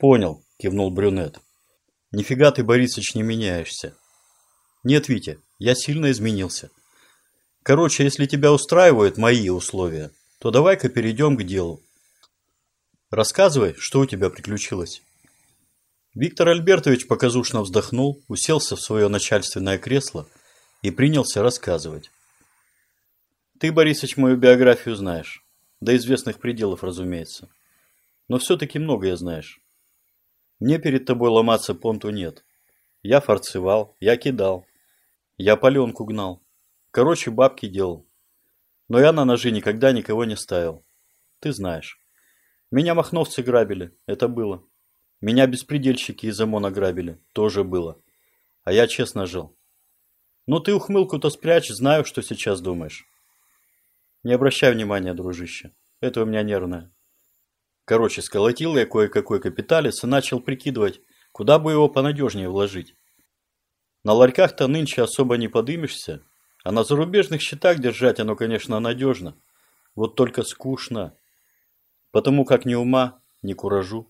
Понял, кивнул брюнет. Нифига ты, Борисыч, не меняешься. Нет, Витя, я сильно изменился. Короче, если тебя устраивают мои условия, то давай-ка перейдем к делу. Рассказывай, что у тебя приключилось. Виктор Альбертович показушно вздохнул, уселся в свое начальственное кресло и принялся рассказывать. Ты, Борисыч, мою биографию знаешь. До известных пределов, разумеется. Но все-таки многое знаешь. Мне перед тобой ломаться понту нет. Я фарцевал, я кидал. Я паленку гнал. Короче, бабки делал. Но я на ножи никогда никого не ставил. Ты знаешь. Меня махновцы грабили. Это было. Меня беспредельщики из ОМОНа грабили. Тоже было. А я честно жил. Ну ты ухмылку-то спрячь, знаю, что сейчас думаешь. Не обращай внимания, дружище. Это у меня нервное. Короче, сколотил я кое-какой капиталец и начал прикидывать, куда бы его понадежнее вложить. На ларьках-то нынче особо не подымешься, а на зарубежных счетах держать оно, конечно, надежно. Вот только скучно. Потому как ни ума, ни куражу.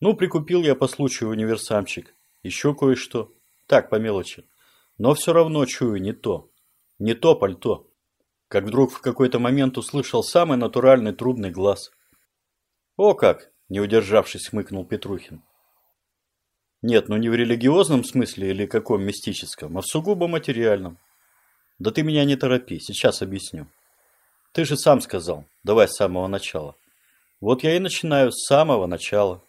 Ну, прикупил я по случаю универсамчик. Еще кое-что. Так, по мелочи. Но все равно чую не то. Не то пальто. Как вдруг в какой-то момент услышал самый натуральный трубный глаз. «О как!» – не удержавшись, хмыкнул Петрухин. «Нет, ну не в религиозном смысле или каком мистическом, а в сугубо материальном. Да ты меня не торопи, сейчас объясню. Ты же сам сказал, давай с самого начала. Вот я и начинаю с самого начала.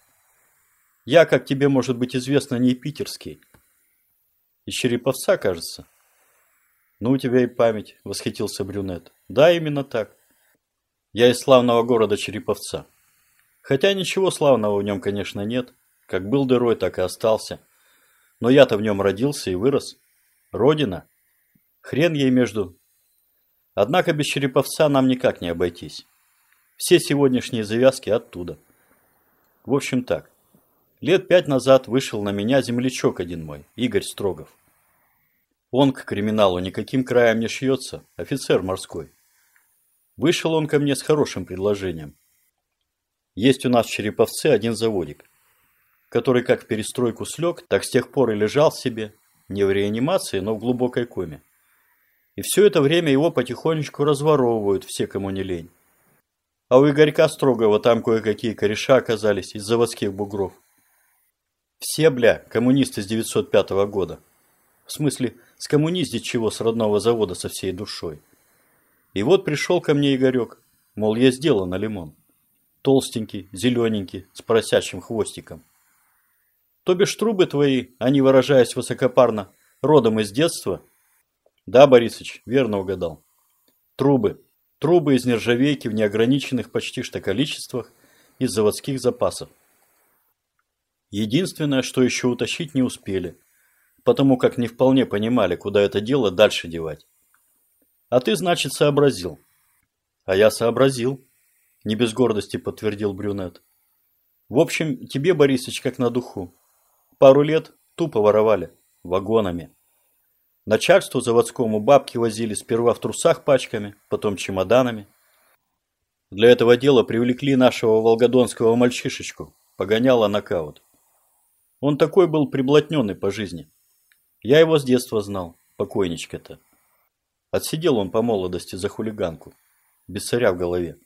Я, как тебе может быть известно, не питерский. Из Череповца, кажется. Ну, у тебя и память, восхитился брюнет. Да, именно так. Я из славного города Череповца. Хотя ничего славного в нем, конечно, нет. Как был дырой, так и остался. Но я-то в нем родился и вырос. Родина. Хрен ей между. Однако без Череповца нам никак не обойтись. Все сегодняшние завязки оттуда. В общем так. Лет пять назад вышел на меня землячок один мой, Игорь Строгов. Он к криминалу никаким краем не шьется, офицер морской. Вышел он ко мне с хорошим предложением. Есть у нас в Череповце один заводик, который как в перестройку слег, так с тех пор и лежал себе, не в реанимации, но в глубокой коме. И все это время его потихонечку разворовывают все, кому не лень. А у Игорька Строгова там кое-какие кореша оказались из заводских бугров. Все, бля, коммунисты с 905 года. В смысле, скоммуниздить чего с родного завода со всей душой. И вот пришел ко мне Игорек, мол, я сделан на лимон толстенький, зелененький, с поросячьим хвостиком. То бишь трубы твои, они, выражаясь высокопарно, родом из детства? Да, Борисыч, верно угадал. Трубы. Трубы из нержавейки в неограниченных почти что количествах из заводских запасов. Единственное, что еще утащить не успели, потому как не вполне понимали, куда это дело дальше девать. А ты, значит, сообразил. А я сообразил. Не без гордости подтвердил брюнет. В общем, тебе, Борисыч, как на духу. Пару лет тупо воровали. Вагонами. Начальству заводскому бабки возили сперва в трусах пачками, потом чемоданами. Для этого дела привлекли нашего волгодонского мальчишечку, погоняла нокаут. Он такой был приблотненный по жизни. Я его с детства знал, покойничка-то. Отсидел он по молодости за хулиганку, без царя в голове.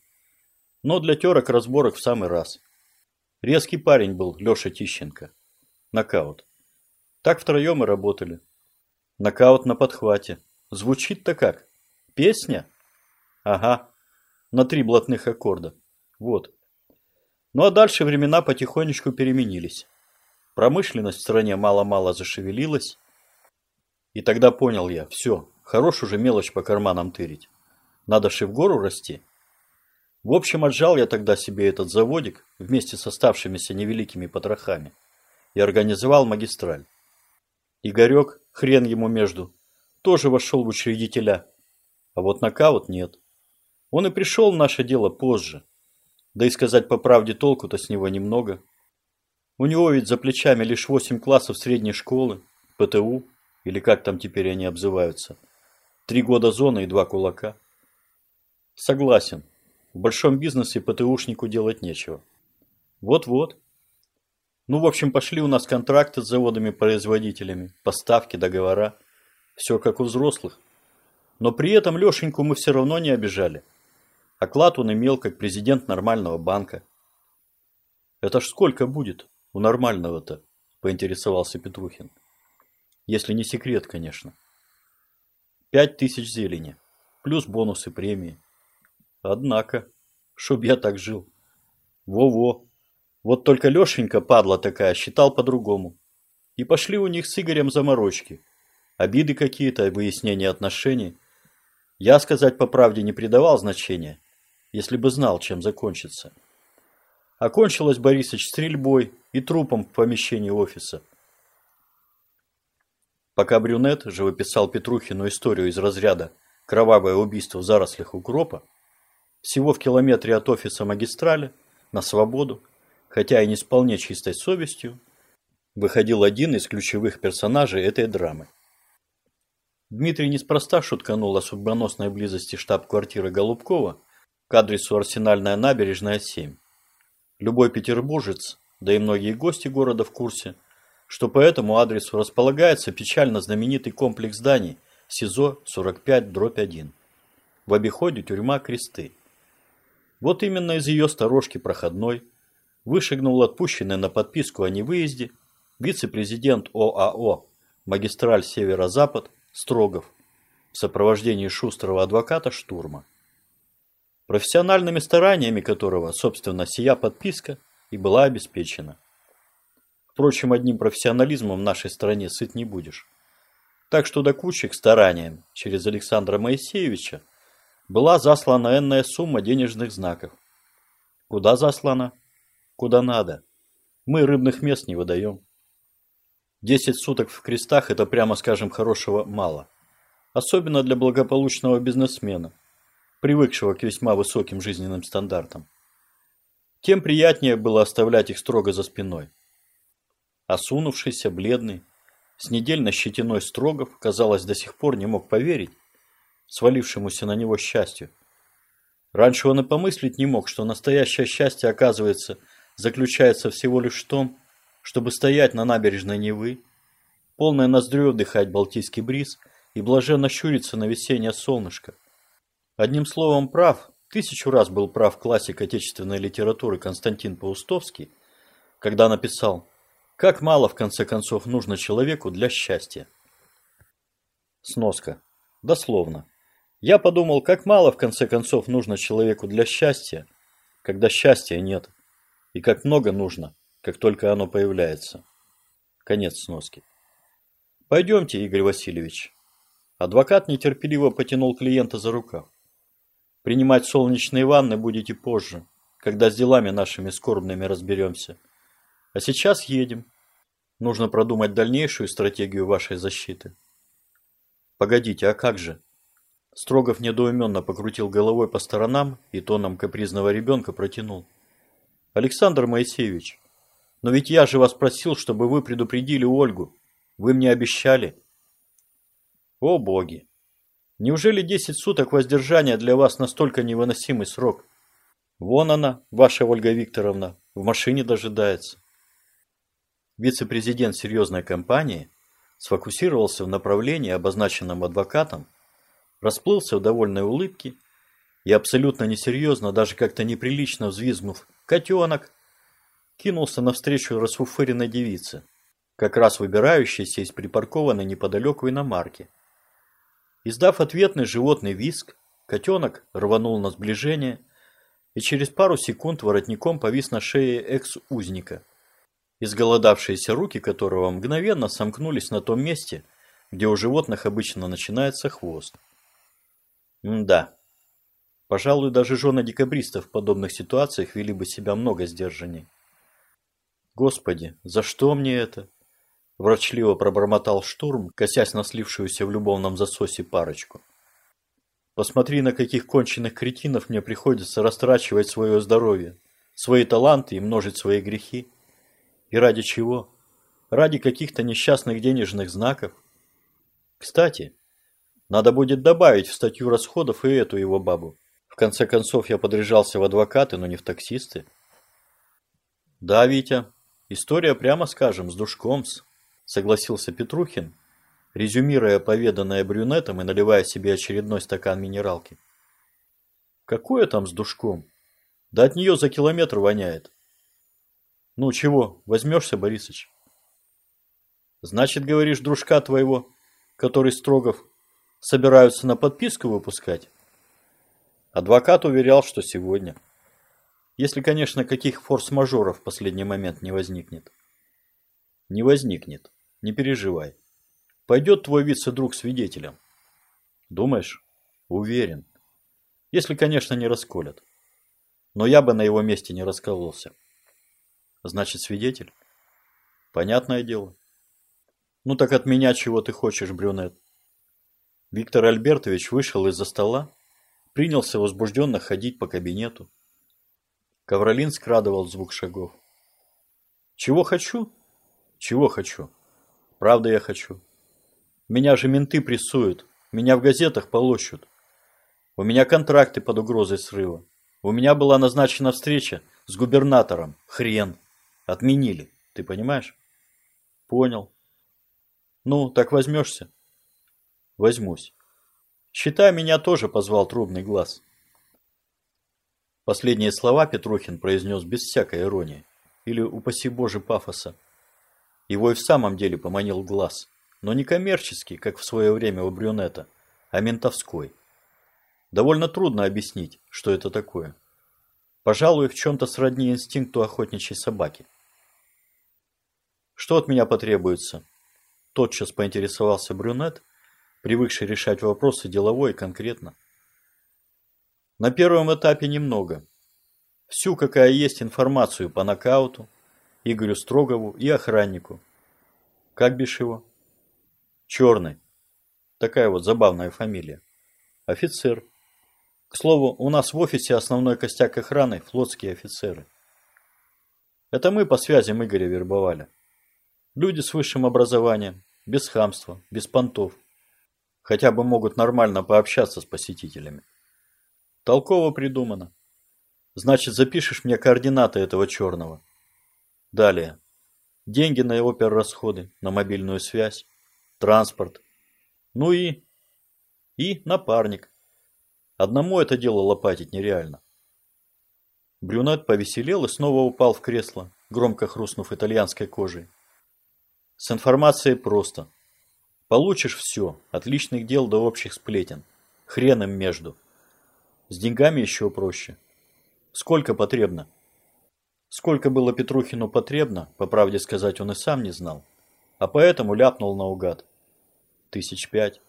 Но для терок-разборок в самый раз. Резкий парень был Леша Тищенко. Нокаут. Так втроем и работали. Нокаут на подхвате. Звучит-то как? Песня? Ага. На три блатных аккорда. Вот. Ну а дальше времена потихонечку переменились. Промышленность в стране мало-мало зашевелилась. И тогда понял я, все, хорош уже мелочь по карманам тырить. Надо же в гору расти. В общем, отжал я тогда себе этот заводик вместе с оставшимися невеликими потрохами и организовал магистраль. Игорек, хрен ему между, тоже вошел в учредителя, а вот нокаут нет. Он и пришел в наше дело позже. Да и сказать по правде толку-то с него немного. У него ведь за плечами лишь 8 классов средней школы, ПТУ, или как там теперь они обзываются. Три года зоны и два кулака. Согласен, в большом бизнесе ПТУшнику делать нечего. Вот-вот. Ну, в общем, пошли у нас контракты с заводами-производителями, поставки, договора. Все как у взрослых. Но при этом Лешеньку мы все равно не обижали. Оклад он имел как президент нормального банка. Это ж сколько будет у нормального-то, поинтересовался Петрухин. Если не секрет, конечно. Пять тысяч зелени, плюс бонусы премии. Однако, чтоб я так жил. Во-во. Вот только Лешенька, падла такая, считал по-другому. И пошли у них с Игорем заморочки. Обиды какие-то, выяснение отношений. Я, сказать по правде, не придавал значения, если бы знал, чем закончится. Окончилось Борисыч стрельбой и трупом в помещении офиса. Пока брюнет живописал Петрухину историю из разряда «Кровавое убийство в зарослях укропа», всего в километре от офиса магистрали, на свободу, хотя и не с вполне чистой совестью, выходил один из ключевых персонажей этой драмы. Дмитрий неспроста шутканул о судьбоносной близости штаб-квартиры Голубкова к адресу Арсенальная набережная, 7. Любой петербуржец, да и многие гости города в курсе, что по этому адресу располагается печально знаменитый комплекс зданий СИЗО 45-1. В обиходе тюрьма Кресты. Вот именно из ее сторожки проходной вышагнул отпущенный на подписку о невыезде вице-президент ОАО «Магистраль Северо-Запад» Строгов в сопровождении шустрого адвоката Штурма, профессиональными стараниями которого, собственно, сия подписка и была обеспечена. Впрочем, одним профессионализмом в нашей стране сыт не будешь. Так что до кучи к стараниям через Александра Моисеевича была заслана энная сумма денежных знаков. Куда заслана? Куда надо. Мы рыбных мест не выдаем. Десять суток в крестах – это, прямо скажем, хорошего мало. Особенно для благополучного бизнесмена, привыкшего к весьма высоким жизненным стандартам. Тем приятнее было оставлять их строго за спиной. Осунувшийся, бледный, с недельной щетиной Строгов, казалось, до сих пор не мог поверить свалившемуся на него счастью. Раньше он и помыслить не мог, что настоящее счастье, оказывается, заключается всего лишь в том, чтобы стоять на набережной Невы, полной ноздрю вдыхать балтийский бриз и блаженно щуриться на весеннее солнышко. Одним словом, прав, тысячу раз был прав классик отечественной литературы Константин Паустовский, когда написал «Как мало, в конце концов, нужно человеку для счастья». Сноска. Дословно. Я подумал, как мало, в конце концов, нужно человеку для счастья, когда счастья нет, и как много нужно, как только оно появляется. Конец сноски. Пойдемте, Игорь Васильевич. Адвокат нетерпеливо потянул клиента за рукав. Принимать солнечные ванны будете позже, когда с делами нашими скорбными разберемся. А сейчас едем. Нужно продумать дальнейшую стратегию вашей защиты. Погодите, а как же? Строгов недоуменно покрутил головой по сторонам и тоном капризного ребенка протянул. Александр Моисеевич, но ведь я же вас просил, чтобы вы предупредили Ольгу. Вы мне обещали. О боги! Неужели 10 суток воздержания для вас настолько невыносимый срок? Вон она, ваша Ольга Викторовна, в машине дожидается. Вице-президент серьезной компании сфокусировался в направлении, обозначенном адвокатом, расплылся в довольной улыбке и абсолютно несерьезно, даже как-то неприлично взвизгнув «Котенок!» кинулся навстречу расфуфыренной девице, как раз выбирающейся из припаркованной неподалеку иномарки. Издав ответный животный виск, котенок рванул на сближение и через пару секунд воротником повис на шее экс-узника, изголодавшиеся руки которого мгновенно сомкнулись на том месте, где у животных обычно начинается хвост. М да. Пожалуй, даже жены декабристов в подобных ситуациях вели бы себя много сдержанней. Господи, за что мне это? Врачливо пробормотал штурм, косясь на слившуюся в любовном засосе парочку. Посмотри, на каких конченых кретинов мне приходится растрачивать свое здоровье, свои таланты и множить свои грехи. И ради чего? Ради каких-то несчастных денежных знаков? Кстати, надо будет добавить в статью расходов и эту его бабу. В конце концов, я подряжался в адвокаты, но не в таксисты. Да, Витя, История, прямо скажем, с душком-с, согласился Петрухин, резюмируя поведанное брюнетом и наливая себе очередной стакан минералки. Какое там с душком? Да от нее за километр воняет. Ну чего, возьмешься, Борисыч? Значит, говоришь, дружка твоего, который Строгов, собираются на подписку выпускать? Адвокат уверял, что сегодня. Если, конечно, каких форс-мажоров в последний момент не возникнет. Не возникнет, не переживай. Пойдет твой вице-друг свидетелем. Думаешь? Уверен. Если, конечно, не расколят. Но я бы на его месте не раскололся. Значит, свидетель? Понятное дело. Ну так от меня чего ты хочешь, брюнет? Виктор Альбертович вышел из-за стола, принялся возбужденно ходить по кабинету. Ковролин скрадывал звук шагов. Чего хочу? Чего хочу? Правда я хочу. Меня же менты прессуют, меня в газетах полощут. У меня контракты под угрозой срыва. У меня была назначена встреча с губернатором. Хрен. Отменили. Ты понимаешь? Понял. Ну, так возьмешься? Возьмусь. Считай, меня тоже позвал трубный глаз. Последние слова Петрухин произнес без всякой иронии. Или, упаси боже, пафоса. Его и в самом деле поманил глаз. Но не коммерческий, как в свое время у брюнета, а ментовской. Довольно трудно объяснить, что это такое. Пожалуй, в чем-то сродни инстинкту охотничьей собаки. Что от меня потребуется? Тотчас поинтересовался брюнет, привыкший решать вопросы деловой и конкретно. На первом этапе немного. Всю, какая есть информацию по нокауту, Игорю Строгову и охраннику. Как бишь его? Черный. Такая вот забавная фамилия. Офицер. К слову, у нас в офисе основной костяк охраны – флотские офицеры. Это мы по связям Игоря вербовали. Люди с высшим образованием, без хамства, без понтов. Хотя бы могут нормально пообщаться с посетителями. Толково придумано. Значит, запишешь мне координаты этого черного. Далее. Деньги на его перерасходы, на мобильную связь, транспорт. Ну и... И напарник. Одному это дело лопатить нереально. Брюнет повеселел и снова упал в кресло, громко хрустнув итальянской кожей. С информацией просто. Получишь все, от личных дел до общих сплетен. Хрен им между. С деньгами еще проще. Сколько потребно? Сколько было Петрухину потребно, по правде сказать, он и сам не знал. А поэтому ляпнул наугад. Тысяч пять.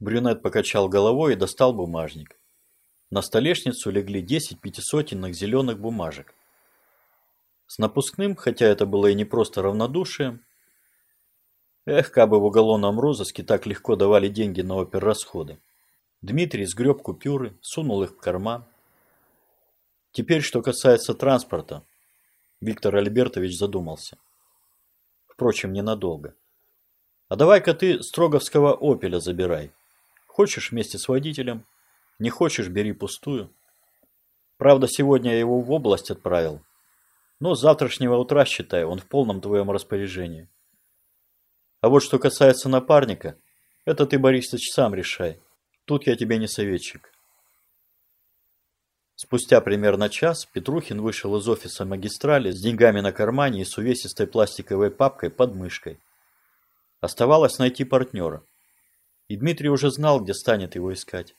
Брюнет покачал головой и достал бумажник. На столешницу легли десять пятисотенных зеленых бумажек. С напускным, хотя это было и не просто равнодушием. Эх, как бы в уголовном розыске так легко давали деньги на оперрасходы. Дмитрий сгреб купюры, сунул их в карман. Теперь, что касается транспорта, Виктор Альбертович задумался. Впрочем, ненадолго. А давай-ка ты Строговского «Опеля» забирай. Хочешь вместе с водителем, не хочешь, бери пустую. Правда, сегодня я его в область отправил, но с завтрашнего утра, считай, он в полном твоем распоряжении. А вот что касается напарника, это ты, Борисович, сам решай. Тут я тебе не советчик. Спустя примерно час Петрухин вышел из офиса магистрали с деньгами на кармане и с увесистой пластиковой папкой под мышкой. Оставалось найти партнера. И Дмитрий уже знал, где станет его искать.